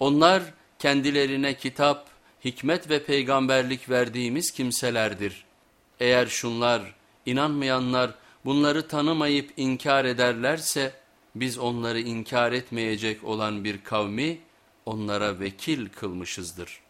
Onlar kendilerine kitap, hikmet ve peygamberlik verdiğimiz kimselerdir. Eğer şunlar, inanmayanlar bunları tanımayıp inkar ederlerse biz onları inkar etmeyecek olan bir kavmi onlara vekil kılmışızdır.''